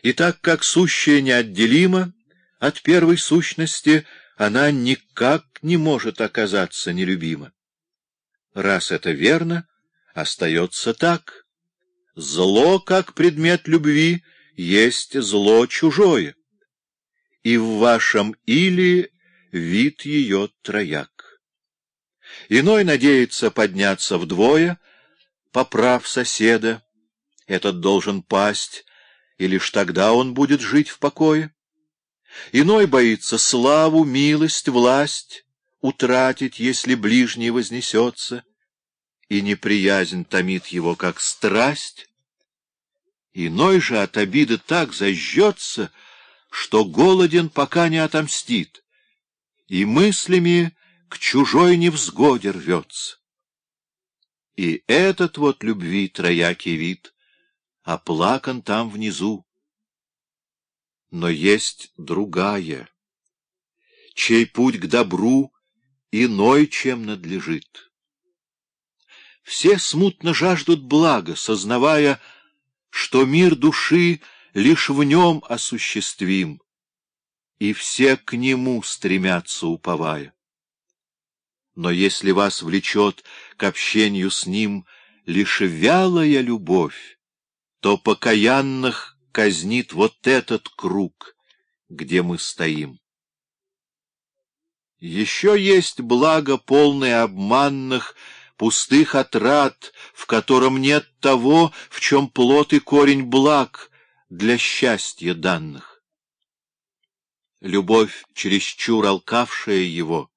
И так как сущее неотделимо от первой сущности, она никак не может оказаться нелюбима. Раз это верно, остается так. Зло, как предмет любви, есть зло чужое, и в вашем или вид ее трояк. Иной надеется подняться вдвое, поправ соседа, этот должен пасть, и лишь тогда он будет жить в покое. Иной боится славу, милость, власть утратить, если ближний вознесется, и неприязнь томит его, как страсть. Иной же от обиды так зажжется, что голоден, пока не отомстит, и мыслями к чужой невзгоде рвется. И этот вот любви троякий вид оплакан там внизу. Но есть другая, чей путь к добру иной, чем надлежит. Все смутно жаждут блага, сознавая, что мир души лишь в нем осуществим, и все к нему стремятся, уповая. Но если вас влечет к общению с ним лишь вялая любовь, то покаянных казнит вот этот круг, где мы стоим. Еще есть благо, полное обманных, пустых отрад, в котором нет того, в чем плод и корень благ для счастья данных. Любовь, чересчур алкавшая его,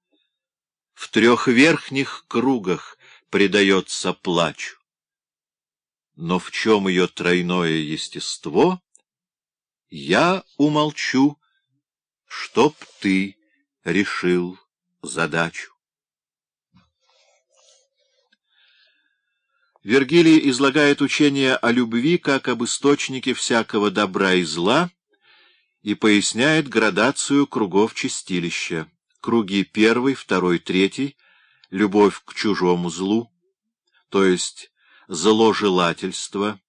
в трех верхних кругах предается плачу. Но в чем ее тройное естество, я умолчу, чтоб ты решил задачу. Вергилий излагает учение о любви как об источнике всякого добра и зла и поясняет градацию кругов чистилища. Круги первый, второй, третий — любовь к чужому злу, то есть зложелательство,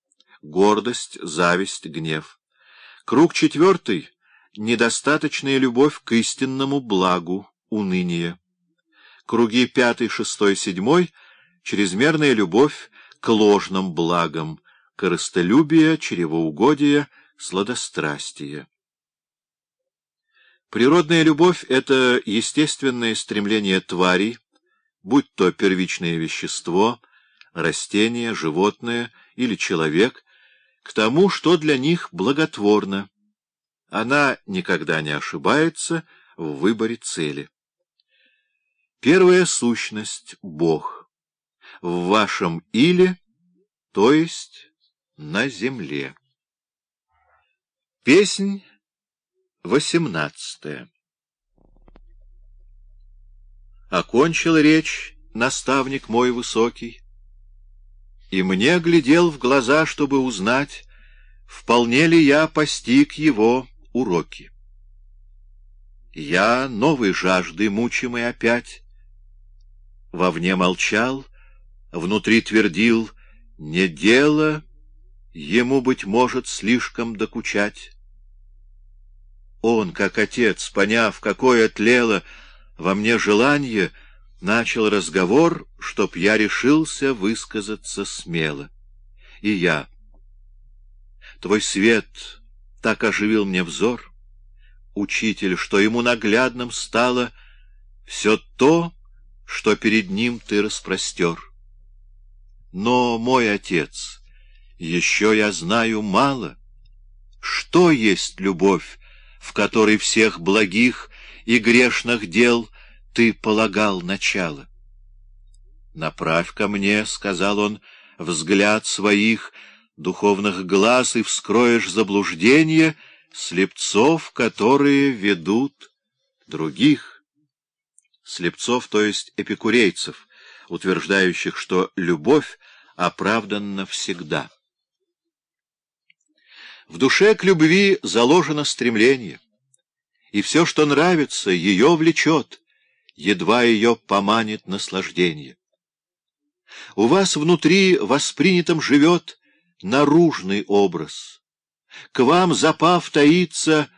гордость, зависть, гнев. Круг четвертый — недостаточная любовь к истинному благу, уныние. Круги пятый, шестой, седьмой — чрезмерная любовь к ложным благам, корыстолюбие, чревоугодие, сладострастие. Природная любовь — это естественное стремление тварей, будь то первичное вещество, растение, животное или человек, к тому, что для них благотворно. Она никогда не ошибается в выборе цели. Первая сущность — Бог в вашем иле, то есть на земле. Песнь восемнадцатая Окончил речь наставник мой высокий, И мне глядел в глаза, чтобы узнать, Вполне ли я постиг его уроки. Я, новой жажды мучимый опять, Вовне молчал, внутри твердил «не дело, ему, быть может, слишком докучать». Он, как отец, поняв, какое тлело во мне желание, начал разговор, чтоб я решился высказаться смело. И я. Твой свет так оживил мне взор, учитель, что ему наглядным стало все то, что перед ним ты распростер. Но, мой отец, еще я знаю мало. Что есть любовь, в которой всех благих и грешных дел ты полагал начало? «Направь ко мне, — сказал он, — взгляд своих духовных глаз и вскроешь заблуждение слепцов, которые ведут других». Слепцов, то есть эпикурейцев, утверждающих, что любовь оправданна всегда. В душе к любви заложено стремление, и все, что нравится, ее влечет, едва ее поманит наслаждение. У вас внутри воспринятым живет наружный образ, К вам, запав, таится